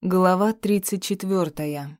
Глава 34.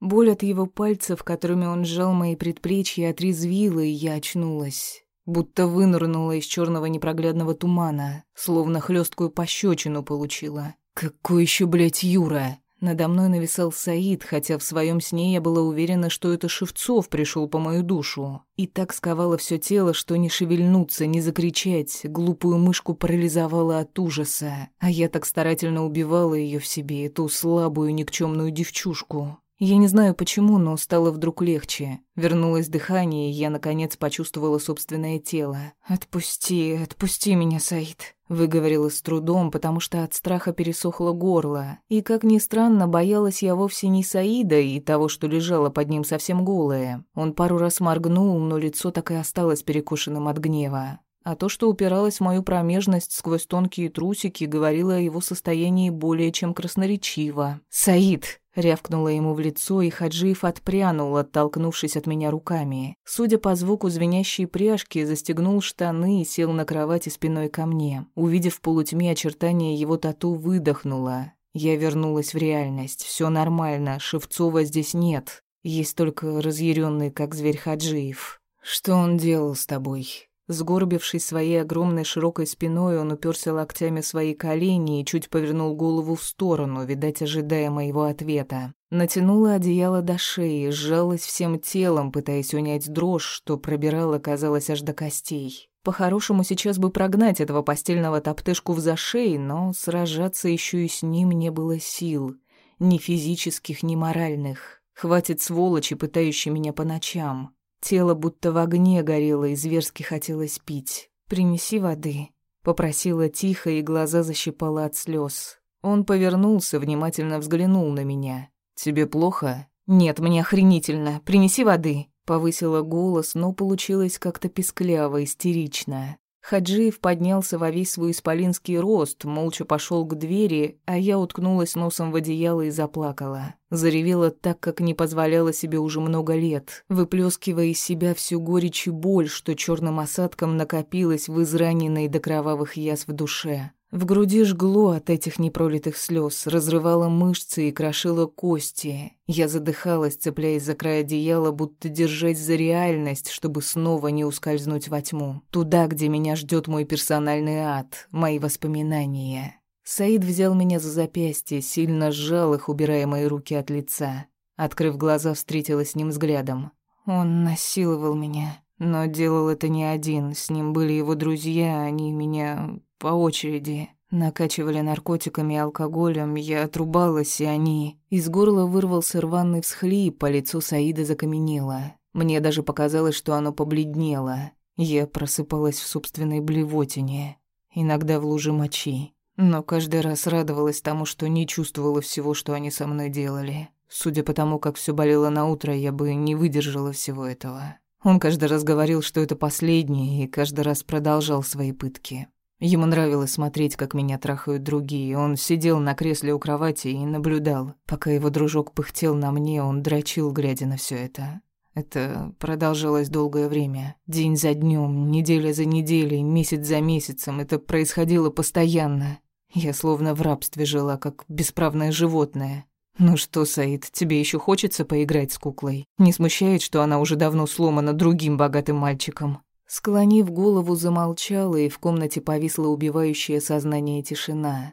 Боль от его пальцев, которыми он сжал мои предплечья, отрезвила, и я очнулась. Будто вынырнула из черного непроглядного тумана, словно хлесткую пощечину получила. «Какой еще, блядь, Юра?» Надо мной нависал Саид, хотя в своем сне я была уверена, что это Шевцов пришел по мою душу. И так сковало все тело, что не шевельнуться, не закричать. Глупую мышку парализовала от ужаса. А я так старательно убивала ее в себе, эту слабую никчемную девчушку. Я не знаю почему, но стало вдруг легче. Вернулось дыхание, и я, наконец, почувствовала собственное тело. «Отпусти, отпусти меня, Саид», — выговорила с трудом, потому что от страха пересохло горло. И, как ни странно, боялась я вовсе не Саида и того, что лежало под ним совсем голое. Он пару раз моргнул, но лицо так и осталось перекошенным от гнева. А то, что упиралось в мою промежность сквозь тонкие трусики, говорило о его состоянии более чем красноречиво. «Саид!» Рявкнула ему в лицо, и Хаджиев отпрянул, оттолкнувшись от меня руками. Судя по звуку звенящей пряжки, застегнул штаны и сел на кровати спиной ко мне. Увидев в полутьме очертания его тату, выдохнула. Я вернулась в реальность. Все нормально, Шевцова здесь нет. Есть только разъяренный, как зверь Хаджиев. «Что он делал с тобой?» Сгорбившись своей огромной широкой спиной, он уперся локтями свои колени и чуть повернул голову в сторону, видать, ожидая моего ответа. Натянула одеяло до шеи, сжалась всем телом, пытаясь унять дрожь, что пробирала, казалось, аж до костей. По-хорошему, сейчас бы прогнать этого постельного топтышку в зашей, но сражаться еще и с ним не было сил. Ни физических, ни моральных. Хватит сволочи, пытающей меня по ночам. Тело будто в огне горело и зверски хотелось пить. «Принеси воды», — попросила тихо, и глаза защипала от слез. Он повернулся, внимательно взглянул на меня. «Тебе плохо?» «Нет, мне охренительно. Принеси воды», — повысила голос, но получилось как-то пескляво, истерично. Хаджиев поднялся во весь свой исполинский рост, молча пошел к двери, а я уткнулась носом в одеяло и заплакала. Заревела так, как не позволяла себе уже много лет, выплескивая из себя всю горечь и боль, что черным осадком накопилось в израненной до кровавых язв в душе. В груди жгло от этих непролитых слез, разрывало мышцы и крошило кости. Я задыхалась, цепляясь за край одеяла, будто держась за реальность, чтобы снова не ускользнуть во тьму. Туда, где меня ждет мой персональный ад, мои воспоминания. Саид взял меня за запястье, сильно сжал их, убирая мои руки от лица. Открыв глаза, встретилась с ним взглядом. Он насиловал меня, но делал это не один. С ним были его друзья, они меня по очереди. Накачивали наркотиками и алкоголем, я отрубалась, и они... Из горла вырвался рваный всхлип, по лицу Саида закаменело. Мне даже показалось, что оно побледнело. Я просыпалась в собственной блевотине, иногда в луже мочи. Но каждый раз радовалась тому, что не чувствовала всего, что они со мной делали. Судя по тому, как все болело на утро, я бы не выдержала всего этого. Он каждый раз говорил, что это последний, и каждый раз продолжал свои пытки. Ему нравилось смотреть, как меня трахают другие. Он сидел на кресле у кровати и наблюдал. Пока его дружок пыхтел на мне, он дрочил, глядя на все это. Это продолжалось долгое время. День за днем, неделя за неделей, месяц за месяцем. Это происходило постоянно. Я словно в рабстве жила, как бесправное животное. «Ну что, Саид, тебе еще хочется поиграть с куклой? Не смущает, что она уже давно сломана другим богатым мальчиком?» Склонив голову, замолчала, и в комнате повисла убивающая сознание тишина.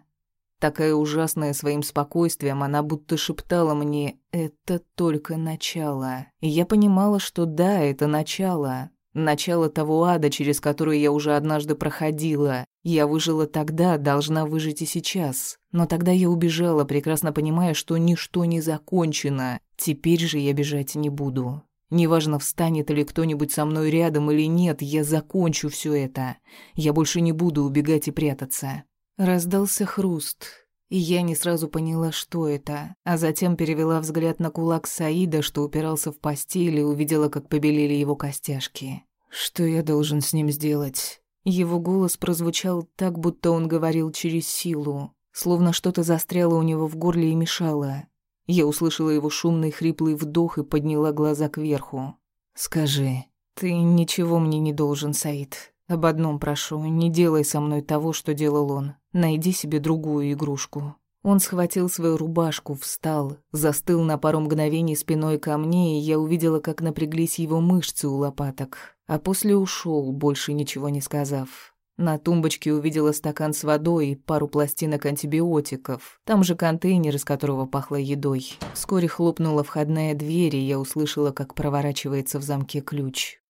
Такая ужасная своим спокойствием, она будто шептала мне «это только начало». И я понимала, что да, это начало. Начало того ада, через который я уже однажды проходила. Я выжила тогда, должна выжить и сейчас. Но тогда я убежала, прекрасно понимая, что ничто не закончено. Теперь же я бежать не буду. Неважно, встанет ли кто-нибудь со мной рядом или нет, я закончу все это. Я больше не буду убегать и прятаться. Раздался хруст, и я не сразу поняла, что это, а затем перевела взгляд на кулак Саида, что упирался в постель, и увидела, как побелели его костяшки. Что я должен с ним сделать? Его голос прозвучал так, будто он говорил через силу, словно что-то застряло у него в горле и мешало. Я услышала его шумный хриплый вдох и подняла глаза кверху. «Скажи, ты ничего мне не должен, Саид. Об одном прошу, не делай со мной того, что делал он. Найди себе другую игрушку. Он схватил свою рубашку, встал, застыл на пару мгновений спиной ко мне, и я увидела, как напряглись его мышцы у лопаток. А после ушел, больше ничего не сказав. На тумбочке увидела стакан с водой и пару пластинок антибиотиков. Там же контейнер, из которого пахло едой. Вскоре хлопнула входная дверь, и я услышала, как проворачивается в замке ключ.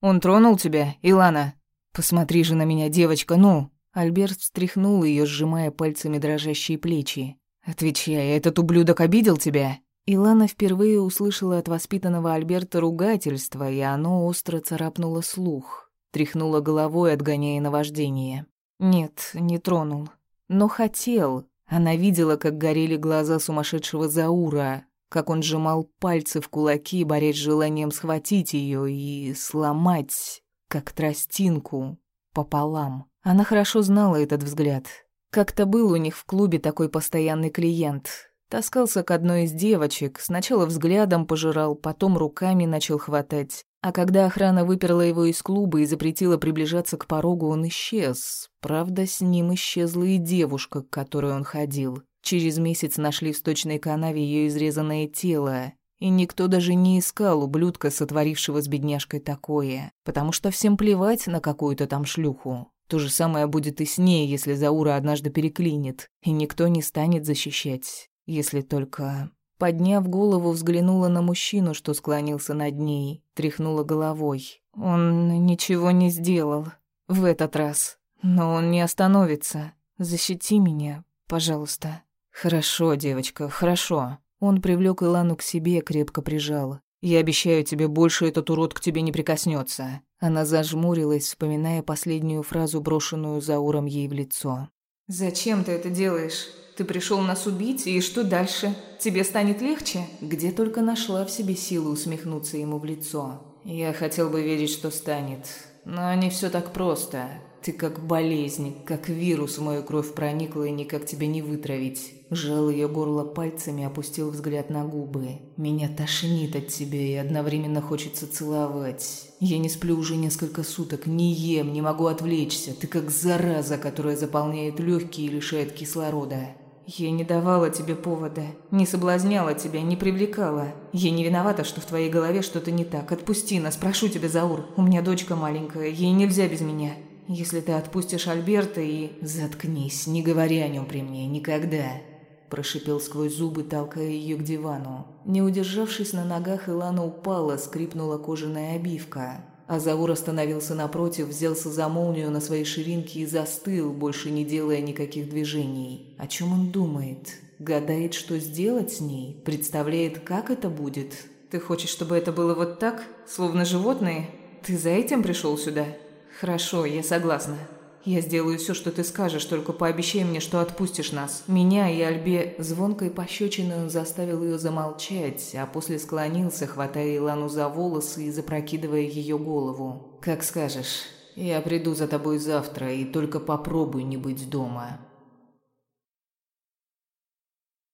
«Он тронул тебя, Илана? Посмотри же на меня, девочка, ну!» Альберт встряхнул ее, сжимая пальцами дрожащие плечи. «Отвечай, этот ублюдок обидел тебя?» Илана впервые услышала от воспитанного Альберта ругательство, и оно остро царапнуло слух тряхнула головой, отгоняя наваждение. Нет, не тронул. Но хотел. Она видела, как горели глаза сумасшедшего Заура, как он сжимал пальцы в кулаки, борясь с желанием схватить ее и сломать, как тростинку, пополам. Она хорошо знала этот взгляд. Как-то был у них в клубе такой постоянный клиент. Таскался к одной из девочек, сначала взглядом пожирал, потом руками начал хватать. А когда охрана выперла его из клуба и запретила приближаться к порогу, он исчез. Правда, с ним исчезла и девушка, к которой он ходил. Через месяц нашли в сточной канаве ее изрезанное тело. И никто даже не искал ублюдка, сотворившего с бедняжкой такое. Потому что всем плевать на какую-то там шлюху. То же самое будет и с ней, если Заура однажды переклинит. И никто не станет защищать. Если только... Подняв голову, взглянула на мужчину, что склонился над ней, тряхнула головой. Он ничего не сделал. В этот раз. Но он не остановится. Защити меня, пожалуйста. Хорошо, девочка, хорошо. Он привлек Илану к себе, крепко прижал. Я обещаю тебе, больше этот урод к тебе не прикоснется. Она зажмурилась, вспоминая последнюю фразу, брошенную Зауром ей в лицо. «Зачем ты это делаешь?» Ты пришел нас убить, и что дальше? Тебе станет легче?» Где только нашла в себе силу усмехнуться ему в лицо. «Я хотел бы верить, что станет. Но не все так просто. Ты как болезнь, как вирус в мою кровь проникла, и никак тебя не вытравить». Жал ее горло пальцами, опустил взгляд на губы. «Меня тошнит от тебя, и одновременно хочется целовать. Я не сплю уже несколько суток, не ем, не могу отвлечься. Ты как зараза, которая заполняет легкие и лишает кислорода. Я не давала тебе повода, не соблазняла тебя, не привлекала. Я не виновата, что в твоей голове что-то не так. Отпусти нас, прошу тебя, Заур. У меня дочка маленькая, ей нельзя без меня. Если ты отпустишь Альберта и... Заткнись, не говори о нем при мне, никогда. Прошипел сквозь зубы, толкая ее к дивану. Не удержавшись на ногах, Илана упала, скрипнула кожаная обивка. А Заур остановился напротив, взялся за молнию на своей ширинке и застыл, больше не делая никаких движений. О чем он думает? Гадает, что сделать с ней? Представляет, как это будет? Ты хочешь, чтобы это было вот так, словно животные? Ты за этим пришел сюда? Хорошо, я согласна. «Я сделаю все, что ты скажешь, только пообещай мне, что отпустишь нас. Меня и Альбе...» Звонкой пощечиной он заставил ее замолчать, а после склонился, хватая Илану за волосы и запрокидывая ее голову. «Как скажешь. Я приду за тобой завтра, и только попробуй не быть дома».